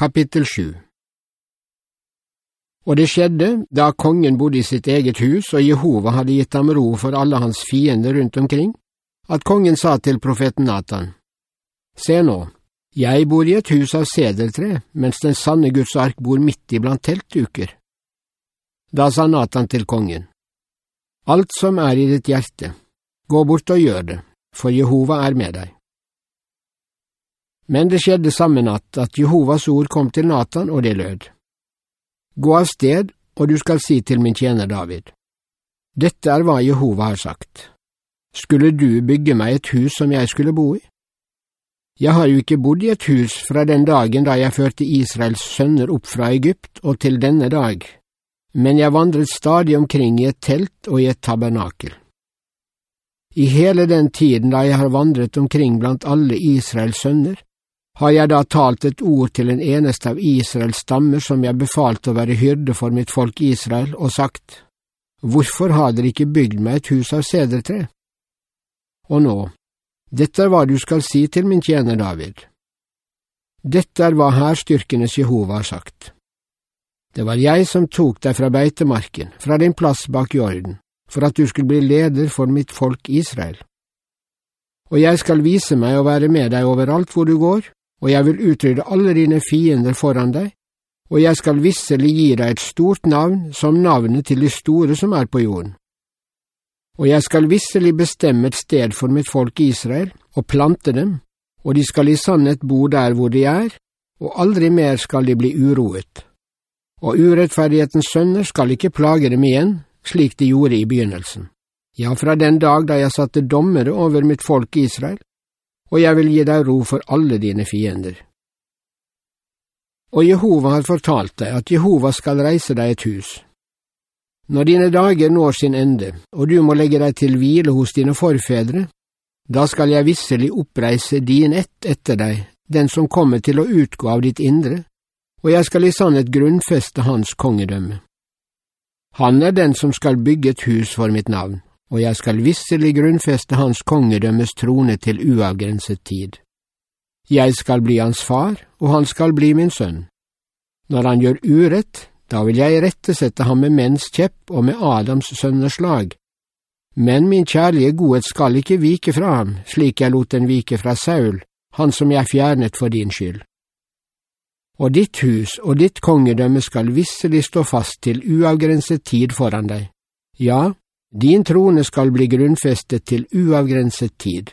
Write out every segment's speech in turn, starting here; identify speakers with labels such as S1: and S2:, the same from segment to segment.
S1: Kapittel 7 Og det skjedde, da kongen bodde i sitt eget hus og Jehova hadde gitt ham ro for alle hans fiender rundt omkring, at kongen sa til profeten Natan, Se nå, jeg bor i et hus av sedertre, mens den sanne Guds ark bor midt iblant teltduker. Da sa Natan til kongen, Alt som er i ditt hjerte, gå bort og gjør det, for Jehova er med deg. Men det skjedde samme natt at Jehovas ord kom til Natan, og det lød. Gå av sted, og du skal si til min tjener David. Dette er hva Jehova har sagt. Skulle du bygge meg et hus som jeg skulle bo i? Jeg har jo ikke bodd i et hus fra den dagen da jeg førte Israels sønner opp fra Egypt og til denne dag, men jeg vandret stadig omkring i et telt og i et tabernakel. I hele den tiden da jeg har vandret omkring blant alle Israels sønner, har jeg da talt et ord til en eneste av Israels stammer som jeg befalte å være hyrde for mitt folk Israel, og sagt, Hvorfor har dere ikke bygd meg et hus av sedertre? Og nå, dette er hva du skal si til min tjener David. Dette er hva hærstyrkenes Jehova har sagt. Det var jeg som tok deg fra beitemarken, fra din plass bak jorden, for at du skulle bli leder for mitt folk Israel. Og jeg skal vise meg å være med deg overalt hvor du går, og jeg vil utrydde alle dine fiender foran deg, og jeg skal visselig gi deg et stort navn som navnet til de store som er på jorden. Og jeg skal visselig bestemme et sted for mitt folk Israel, og plante dem, og de skal i sannhet bo der hvor de er, og aldri mer skal de bli uroet. Og urettferdighetens sønner skal ikke plage dem igjen, slik de gjorde i begynnelsen. Ja, fra den dag da jeg satte dommere over mitt folk Israel, og jeg vil gi deg ro for alle dine fiender. Og Jehova har fortalt deg at Jehova skal reise deg et hus. Når dine dager når sin ende, og du må legge deg til hvile hos dine forfedre, da skal jeg visselig oppreise din ett etter deg, den som kommer til å utgå av ditt indre, og jeg skal i sannhet grunnfeste hans kongedømme. Han er den som skal bygge et hus for mitt navn og jeg skal visselig grunnfeste hans kongedømmes trone til uavgrenset tid. Jeg skal bli hans far, og han skal bli min sønn. Når han gjør urett, da vil jeg rettesette ham med menns kjepp og med Adams sønners lag. Men min kjærlige godhet skal ikke vike fra ham, slik jeg lot den vike fra Saul, han som jeg fjernet for din skyld. Og ditt hus og ditt kongedømme skal visselig stå fast til uavgrenset tid foran deg. Ja, din trone skal bli grunnfestet til uavgrenset tid.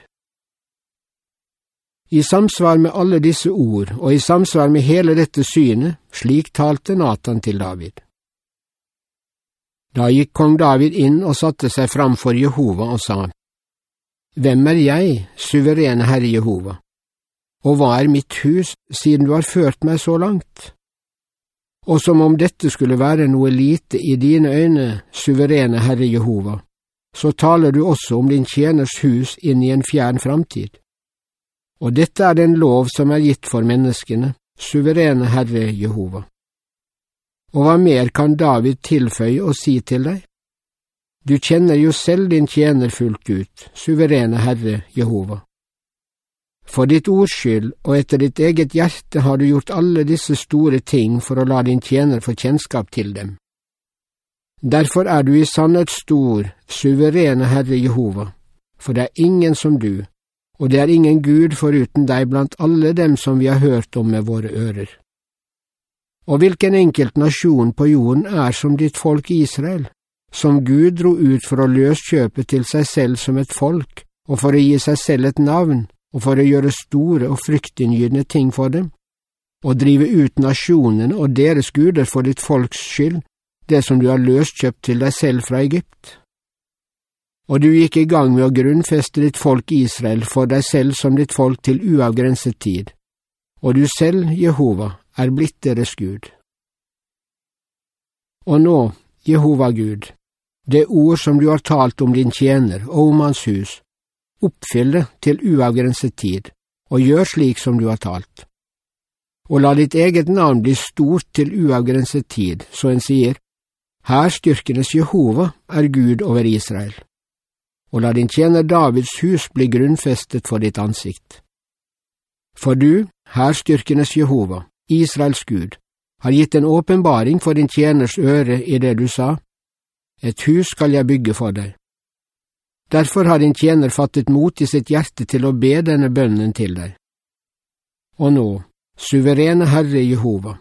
S1: I samsvar med alle disse ord og i samsvar med hele dette synet, slik talte Natan til David. Da gikk kong David inn og satte seg fram for Jehova og sa, Hvem er jeg, suverene Herre Jehova, og hva er mitt hus, siden du har ført meg så langt? Og som om dette skulle være noe lite i dine øyne, suverene Herre Jehova, så taler du også om din tjeners hus inn i en fjern framtid. Og dette er den lov som er gitt for menneskene, suverene Herre Jehova. Og hva mer kan David tilføye og si til deg? Du kjenner jo selv din tjener fullt ut, suverene Herre Jehova. For ditt ords skyld og etter ditt eget hjerte har du gjort alle disse store ting for å la din tjener få kjennskap til dem. Derfor er du i sannhet stor, suverene Herre Jehova, for det er ingen som du, og det er ingen Gud foruten deg blant alle dem som vi har hørt om med våre ører. Og hvilken enkelt nasjon på jorden er som ditt folk Israel, som Gud dro ut for å løskjøpe til seg selv som et folk, og for å gi seg selv et navn, og for å gjøre store og fryktinngytende ting for dem, og drive ut nasjonene og deres guder for ditt folks skyld, det som du har løskjøpt til deg selv fra Egypt. Og du gikk i gang med å grunnfeste ditt folk Israel for deg selv som ditt folk til uavgrenset tid, og du selv, Jehova, er blitt deres Gud. Og nå, Jehova Gud, det ord som du har talt om din tjener og om hans hus, Oppfyll det til uavgrenset tid, og gjør slik som du har talt. Og la ditt eget navn bli stort til uavgrenset tid, så en sier, Her styrkenes Jehova er Gud over Israel. Og la din tjener Davids hus bli grunnfestet for ditt ansikt. For du, her styrkenes Jehova, Israels Gud, har gitt en åpenbaring for din tjeners øre i det du sa, Et hus skal jeg bygge for deg. Derfor har din tjener fattet mot i sitt hjerte til å be denne bønnen til deg. Og nå, suverene Herre Jehova,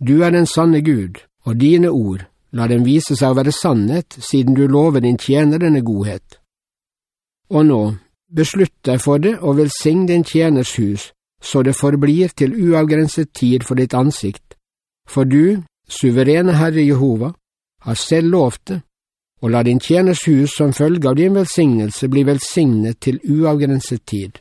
S1: du er den sanne Gud, og dine ord, la dem vise seg å være sannhet, siden du lover din tjener denne godhet. Og nå, beslutt deg for det og velsign din tjeners hus, så det forblir til uavgrenset tid for ditt ansikt, for du, suverene Herre Jehova, har selv lovt det, og la din tjeners hus som følge av din velsignelse bli velsignet til uavgrenset tid.